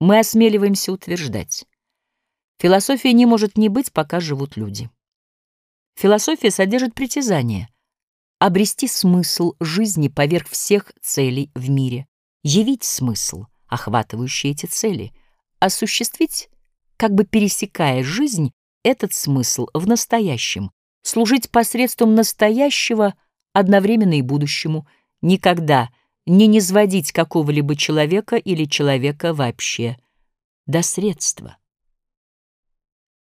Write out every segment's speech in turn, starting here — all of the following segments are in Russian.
мы осмеливаемся утверждать. Философия не может не быть, пока живут люди. Философия содержит притязание — обрести смысл жизни поверх всех целей в мире, явить смысл, охватывающий эти цели, осуществить, как бы пересекая жизнь, этот смысл в настоящем, служить посредством настоящего одновременно и будущему, никогда не низводить какого-либо человека или человека вообще до средства.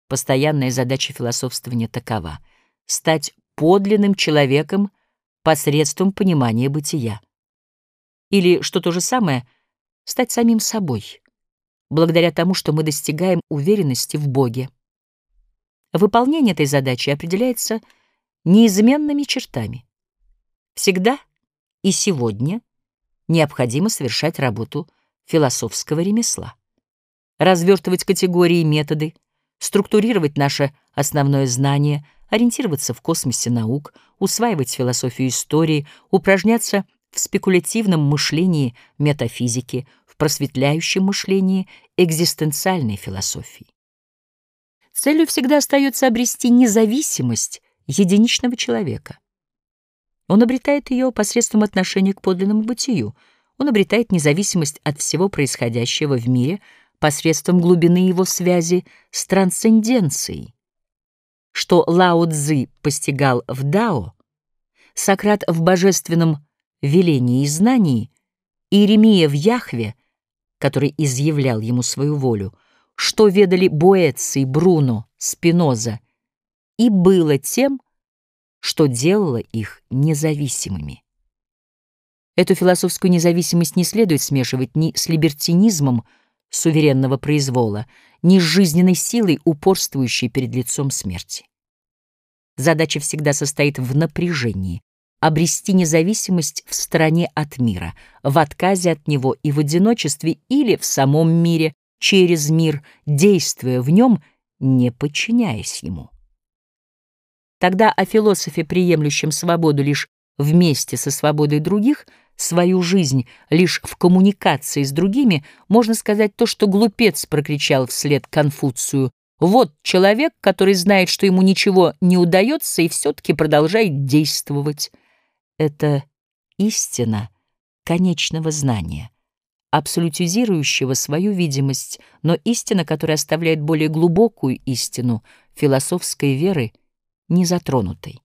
Постоянная задача философствования такова — стать подлинным человеком посредством понимания бытия. Или, что то же самое, стать самим собой, благодаря тому, что мы достигаем уверенности в Боге. Выполнение этой задачи определяется неизменными чертами. Всегда и сегодня необходимо совершать работу философского ремесла, развертывать категории и методы, структурировать наше основное знание — ориентироваться в космосе наук, усваивать философию истории, упражняться в спекулятивном мышлении метафизики, в просветляющем мышлении экзистенциальной философии. Целью всегда остается обрести независимость единичного человека. Он обретает ее посредством отношения к подлинному бытию. Он обретает независимость от всего происходящего в мире посредством глубины его связи с трансценденцией что Лао Цзы постигал в Дао, Сократ в божественном велении и знании, Иеремия в Яхве, который изъявлял ему свою волю, что ведали Боэций, Бруно, Спиноза, и было тем, что делало их независимыми. Эту философскую независимость не следует смешивать ни с либертинизмом суверенного произвола, ни с жизненной силой, упорствующей перед лицом смерти. Задача всегда состоит в напряжении, обрести независимость в стороне от мира, в отказе от него и в одиночестве или в самом мире, через мир, действуя в нем, не подчиняясь ему. Тогда о философе, приемлющем свободу лишь вместе со свободой других, свою жизнь лишь в коммуникации с другими, можно сказать то, что глупец прокричал вслед Конфуцию вот человек, который знает, что ему ничего не удается и все-таки продолжает действовать. Это истина конечного знания, абсолютизирующего свою видимость, но истина, которая оставляет более глубокую истину философской веры незатронутой.